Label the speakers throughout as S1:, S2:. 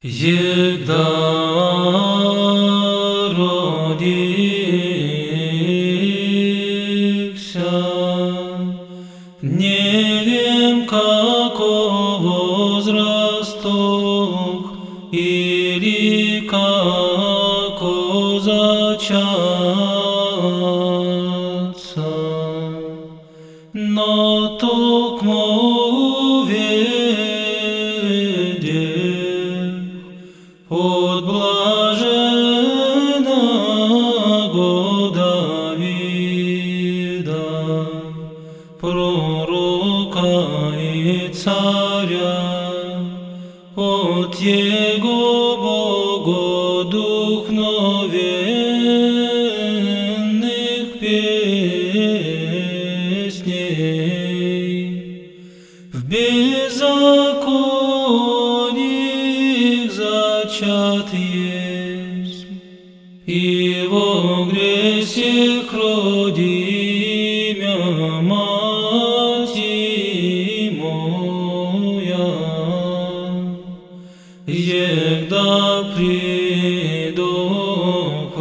S1: Егда родился, не вем, како возрасток или како зачаться, но токмо царя, от Его богодухновенных песней в беззаконии зачат есть, и во Егда придох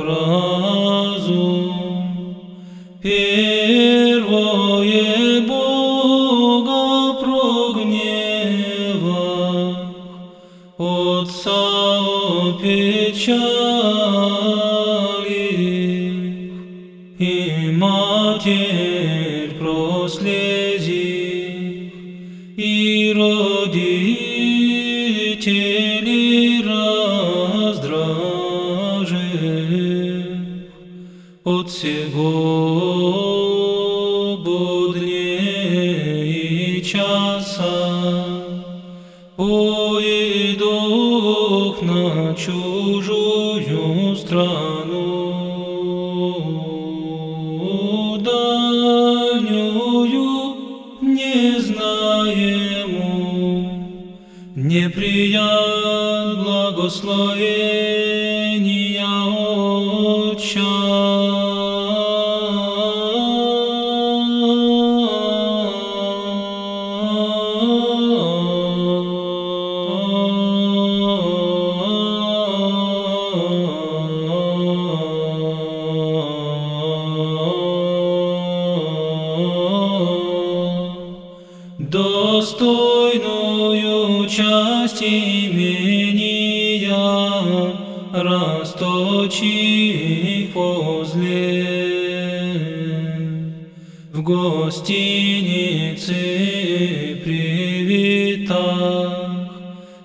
S1: разум, первое Бога прогнева, Отца печали, и Матерь прослези, от всего будней часа. Уйду на чужую страну дальнюю, незнаему, неприят благословения достойную часть имения расточи возле. В гостинице привитах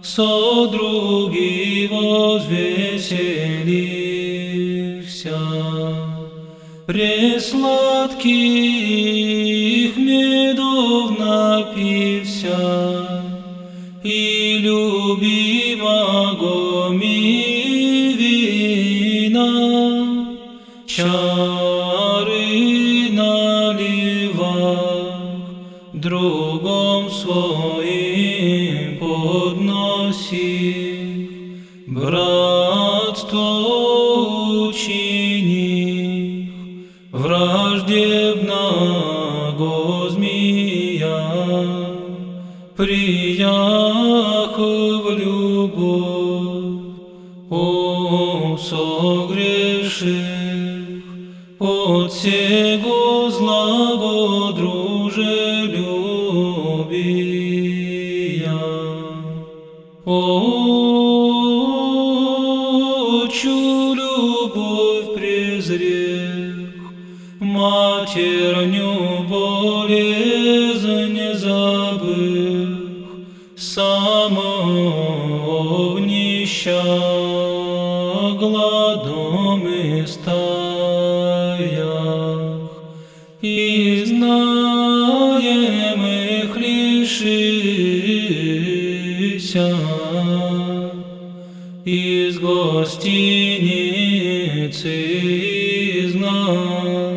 S1: со други возвеселихся пресладких медов напився, и любимого ми вина. Чары наливах, другом своим подноси, братство ученик, враждебного змея, в любовь, о согреших, от всего злого дружелюбия. Очу любовь матерню болезнь забых, самого нища гладом и стаях, и знаемых лишися из гостиницы знам,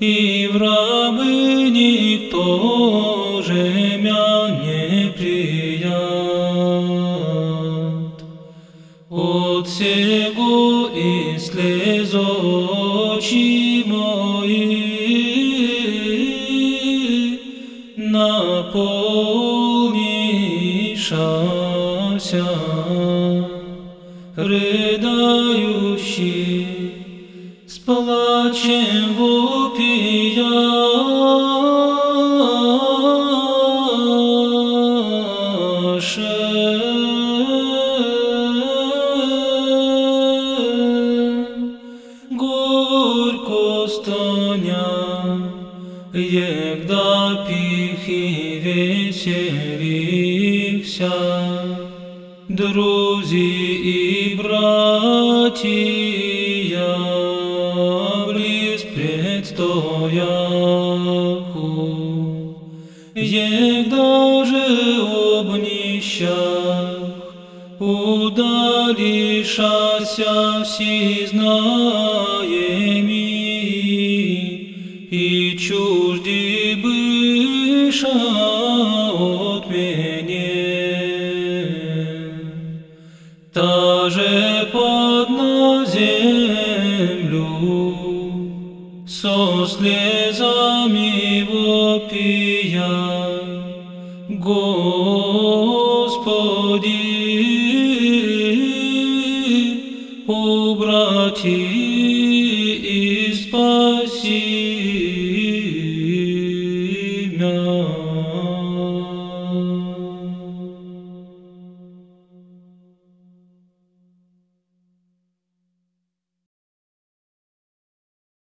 S1: и в рабы никто же мя не прият. От всего и слез очи мои наполниша Горько стоня, егда пихи веселихся, друзі і братія, близ предстояху, егда же обнищах, удалишася всі знаємі, и чужди быша от мене. Та же под на землю со слезами вопия, Господи, Ti.